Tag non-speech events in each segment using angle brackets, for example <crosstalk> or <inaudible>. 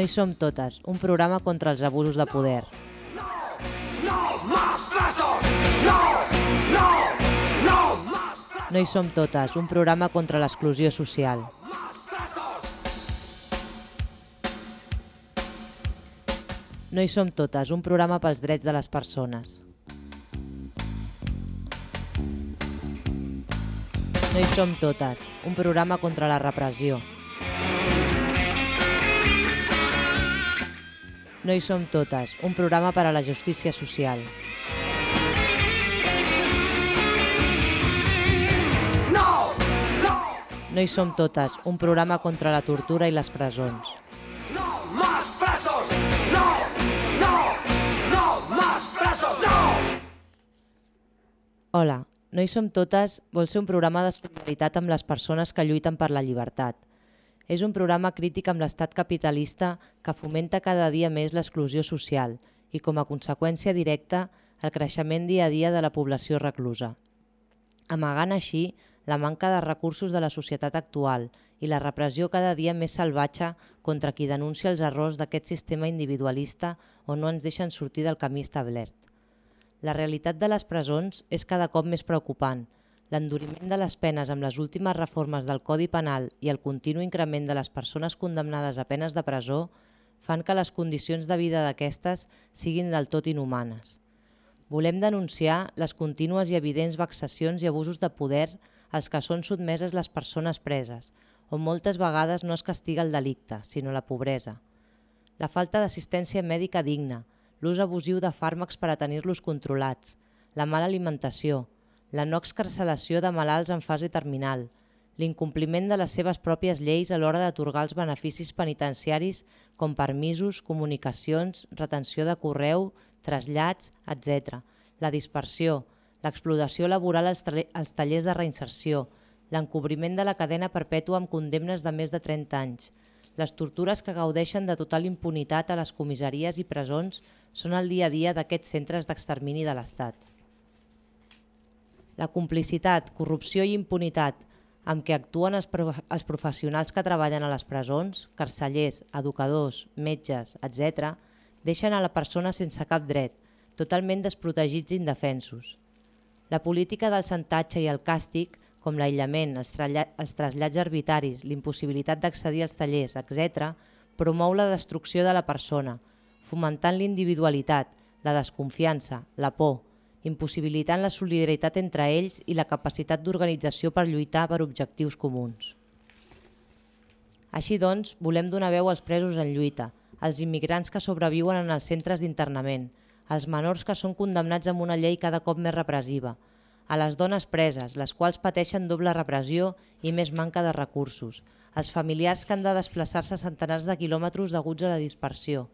No hi som totes, un programa contra els abusos de poder. No, no, más presos! No, no, no, más No hi som totes, un programa contra l'exclusió social. No hi som totes, un programa pels drets de les persones. No hi som totes, un programa contra la repressió. No hi som totes, un programa per a la justícia social. No! No! No hi som totes, un programa contra la tortura i les presons. No más presos! No! No! No más presos! No! Hola, No hi som totes vol ser un programa de solidaritat amb les persones que lluiten per la llibertat és un programa crític amb l'estat capitalista que fomenta cada dia més l'exclusió social i, com a conseqüència directa, el creixement dia a dia de la població reclusa. Amagant així la manca de recursos de la societat actual i la repressió cada dia més salvatge contra qui denuncia els errors d'aquest sistema individualista o no ens deixen sortir del camí establert. La realitat de les presons és cada cop més preocupant, l'enduriment de les penes amb les últimes reformes del Codi Penal i el continu increment de les persones condemnades a penes de presó fan que les condicions de vida d'aquestes siguin del tot inhumanes. Volem denunciar les contínues i evidents vexacions i abusos de poder als que són sotmeses les persones preses, on moltes vegades no es castiga el delicte, sinó la pobresa. La falta d'assistència mèdica digna, l'ús abusiu de fàrmacs per a tenir-los controlats, la mala alimentació, la no excarcelació de malalts en fase terminal, l'incompliment de les seves pròpies lleis a l'hora d'atorgar els beneficis penitenciaris com permisos, comunicacions, retenció de correu, trasllats, etc., la dispersió, l'explotació laboral als, tallers de reinserció, l'encobriment de la cadena perpètua amb condemnes de més de 30 anys, les tortures que gaudeixen de total impunitat a les comissaries i presons són el dia a dia d'aquests centres d'extermini de l'Estat la complicitat, corrupció i impunitat amb què actuen els, pro els professionals que treballen a les presons, carcellers, educadors, metges, etc., deixen a la persona sense cap dret, totalment desprotegits i indefensos. La política del sentatge i el càstig, com l'aïllament, els, els trasllats arbitraris, l'impossibilitat d'accedir als tallers, etc., promou la destrucció de la persona, fomentant l'individualitat, la desconfiança, la por, impossibilitant la solidaritat entre ells i la capacitat d'organització per lluitar per objectius comuns. Així doncs, volem donar veu als presos en lluita, als immigrants que sobreviuen en els centres d'internament, als menors que són condemnats amb una llei cada cop més repressiva, a les dones preses, les quals pateixen doble repressió i més manca de recursos, als familiars que han de desplaçar-se centenars de quilòmetres deguts a la dispersió.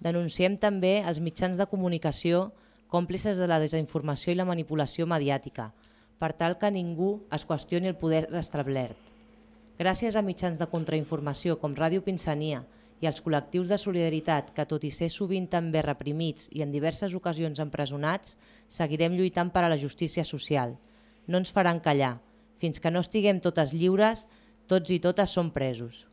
Denunciem també els mitjans de comunicació còmplices de la desinformació i la manipulació mediàtica, per tal que ningú es qüestioni el poder restablert. Gràcies a mitjans de contrainformació com Ràdio Pinsania i els col·lectius de solidaritat que, tot i ser sovint també reprimits i en diverses ocasions empresonats, seguirem lluitant per a la justícia social. No ens faran callar. Fins que no estiguem totes lliures, tots i totes som presos.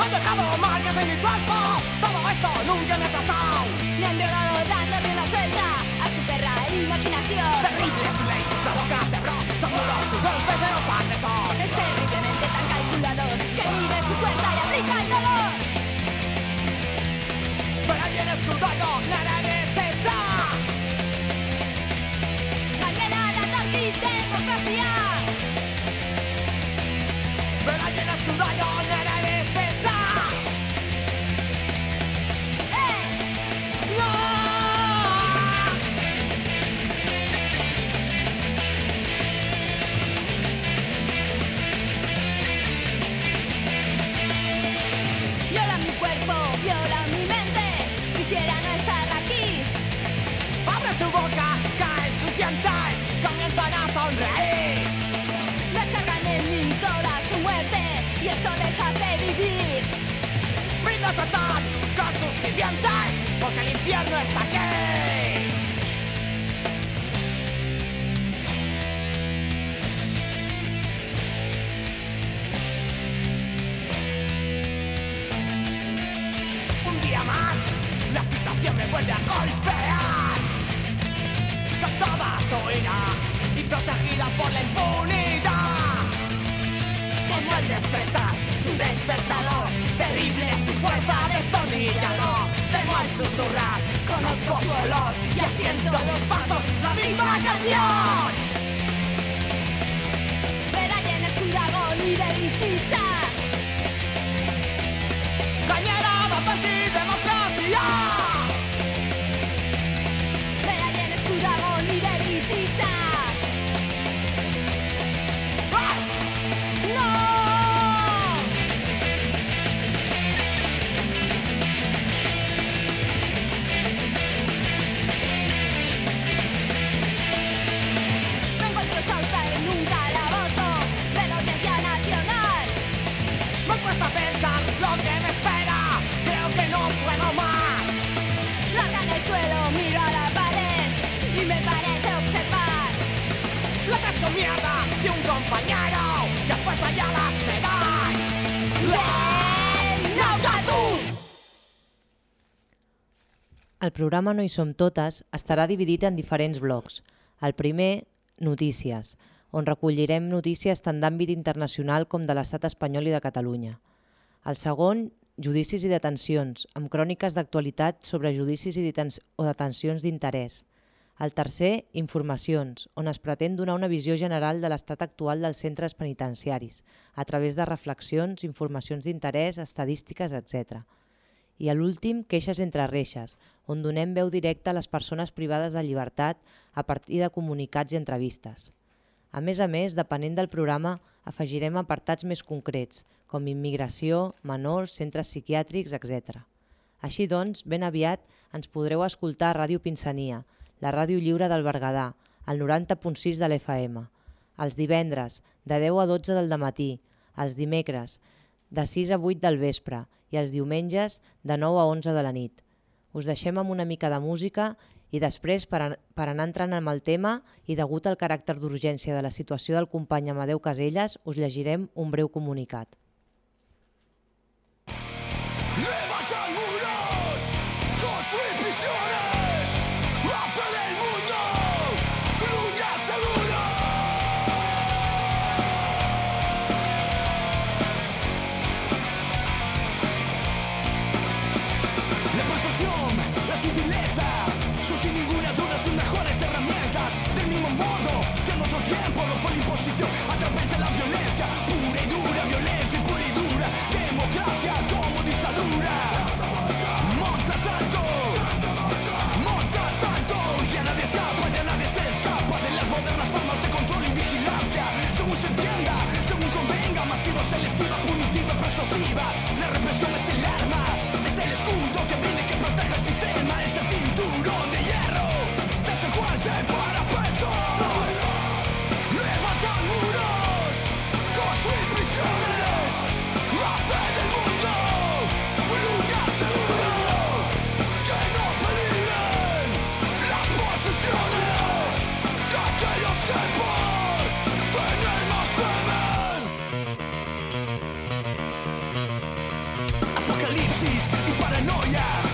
Han dejado marcas en mi cuerpo Todo esto nunca me ha pasado Me han violado dándole la suelta A su perra imaginación Terrible su ley, provoca terror Son duros sus golpes de los padres son Es terriblemente tan calculador Que mide su fuerza y aplica el dolor Pero alguien es un nada nada necesita Alguien a la democracia Pero alguien es un vago, con sus sirvientes, porque el infierno está aquí. Un día más, la situación me vuelve a golpear. su ira y protegida por la impunidad. Como el despertar su despertador, terrible su fuerza destornillador. Temo al susurrar, conozco su olor y asiento a sus pasos la misma canción. de visita nire bizitza Gainera medalla en Beraien ni de visita El programa No hi som totes estarà dividit en diferents blocs. El primer, Notícies, on recollirem notícies tant d'àmbit internacional com de l'estat espanyol i de Catalunya. El segon, Judicis i detencions, amb cròniques d'actualitat sobre judicis i deten o detencions d'interès. El tercer, Informacions, on es pretén donar una visió general de l'estat actual dels centres penitenciaris, a través de reflexions, informacions d'interès, estadístiques, etc i a l'últim Queixes entre reixes, on donem veu directa a les persones privades de llibertat a partir de comunicats i entrevistes. A més a més, depenent del programa, afegirem apartats més concrets, com immigració, menors, centres psiquiàtrics, etc. Així doncs, ben aviat ens podreu escoltar a Ràdio Pinsania, la ràdio lliure del Berguedà, al 90.6 de l'FM, els divendres, de 10 a 12 del matí, els dimecres, de 6 a 8 del vespre i els diumenges de 9 a 11 de la nit. Us deixem amb una mica de música i després, per, an per anar entrant amb el tema i degut al caràcter d'urgència de la situació del company Amadeu Caselles, us llegirem un breu comunicat. paranoia oh,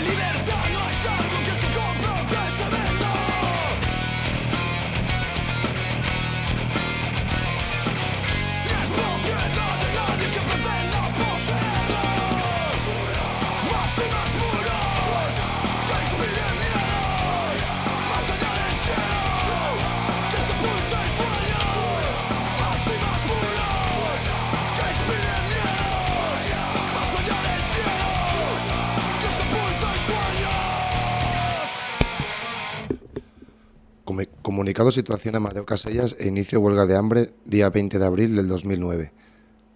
l'universo comunicado situación a Mateo Casellas e inicio huelga de hambre día 20 de abril del 2009.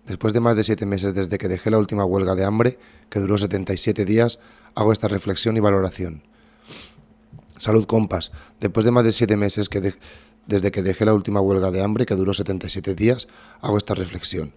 Después de más de siete meses desde que dejé la última huelga de hambre, que duró 77 días, hago esta reflexión y valoración. Salud compas, después de más de siete meses que desde que dejé la última huelga de hambre, que duró 77 días, hago esta reflexión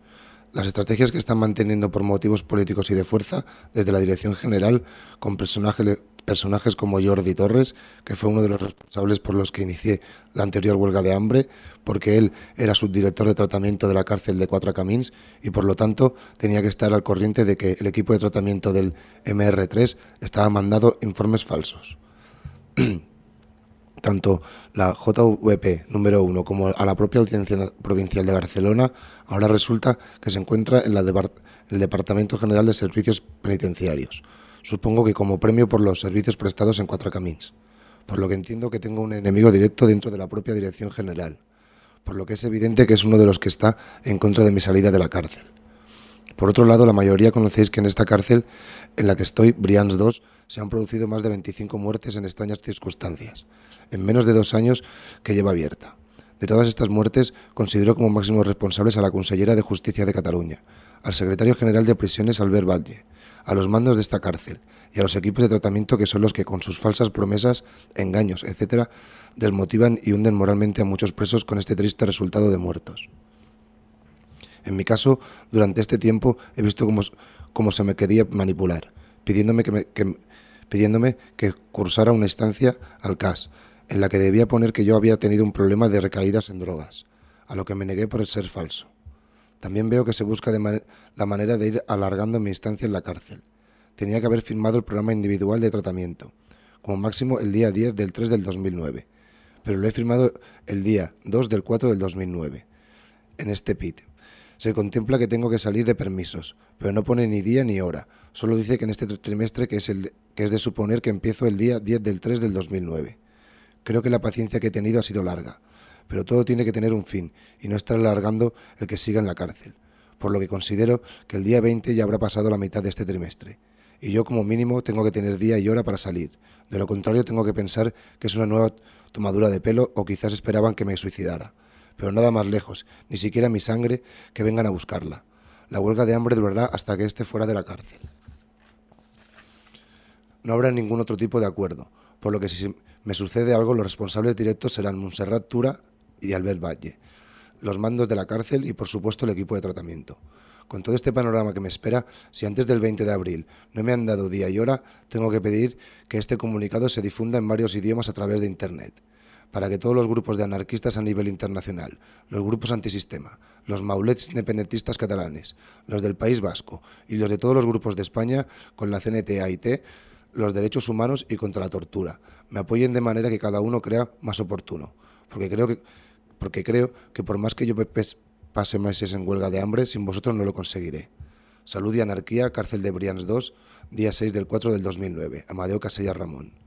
las estrategias que están manteniendo por motivos políticos y de fuerza desde la Dirección General con personajes, personajes como Jordi Torres, que fue uno de los responsables por los que inicié la anterior huelga de hambre, porque él era subdirector de tratamiento de la cárcel de Cuatro Camins y por lo tanto tenía que estar al corriente de que el equipo de tratamiento del MR3 estaba mandando informes falsos. <clears throat> tanto la JVP número 1 como a la propia Audiencia Provincial de Barcelona, ahora resulta que se encuentra en el Departamento General de Servicios Penitenciarios, supongo que como premio por los servicios prestados en Cuatro Camins, por lo que entiendo que tengo un enemigo directo dentro de la propia Dirección General, por lo que es evidente que es uno de los que está en contra de mi salida de la cárcel. Por otro lado, la mayoría conocéis que en esta cárcel en la que estoy, Brians 2, se han producido más de 25 muertes en extrañas circunstancias en menos de dos años que lleva abierta. De todas estas muertes, considero como máximos responsables a la consellera de Justicia de Cataluña, al secretario general de prisiones Albert Valle, a los mandos de esta cárcel y a los equipos de tratamiento que son los que con sus falsas promesas, engaños, etc., desmotivan y hunden moralmente a muchos presos con este triste resultado de muertos. En mi caso, durante este tiempo he visto cómo, se me quería manipular, pidiéndome que, pidiéndome que cursara una instancia al CAS, en la que debía poner que yo había tenido un problema de recaídas en drogas, a lo que me negué por ser falso. También veo que se busca de la manera de ir alargando mi instancia en la cárcel. Tenía que haber firmado el programa individual de tratamiento, como máximo el día 10 del 3 del 2009, pero lo he firmado el día 2 del 4 del 2009, en este PIT. Se contempla que tengo que salir de permisos, pero no pone ni día ni hora, solo dice que en este trimestre que es, el, que es de suponer que empiezo el día 10 del 3 del 2009. Creo que la paciencia que he tenido ha sido larga, pero todo tiene que tener un fin y no estar alargando el que siga en la cárcel, por lo que considero que el día 20 ya habrá pasado la mitad de este trimestre. Y yo como mínimo tengo que tener día y hora para salir. De lo contrario tengo que pensar que es una nueva tomadura de pelo o quizás esperaban que me suicidara. Pero nada más lejos, ni siquiera mi sangre, que vengan a buscarla. La huelga de hambre durará hasta que esté fuera de la cárcel. No habrá ningún otro tipo de acuerdo por lo que si me sucede algo, los responsables directos serán Monserrat Tura y Albert Valle, los mandos de la cárcel y, por supuesto, el equipo de tratamiento. Con todo este panorama que me espera, si antes del 20 de abril no me han dado día y hora, tengo que pedir que este comunicado se difunda en varios idiomas a través de Internet, para que todos los grupos de anarquistas a nivel internacional, los grupos antisistema, los maulets independentistas catalanes, los del País Vasco y los de todos los grupos de España con la CNT-AIT los derechos humanos y contra la tortura. Me apoyen de manera que cada uno crea más oportuno. Porque creo que, porque creo que por más que yo pase meses en huelga de hambre, sin vosotros no lo conseguiré. Salud y Anarquía, Cárcel de Brians 2, día 6 del 4 del 2009. Amadeo Casella Ramón.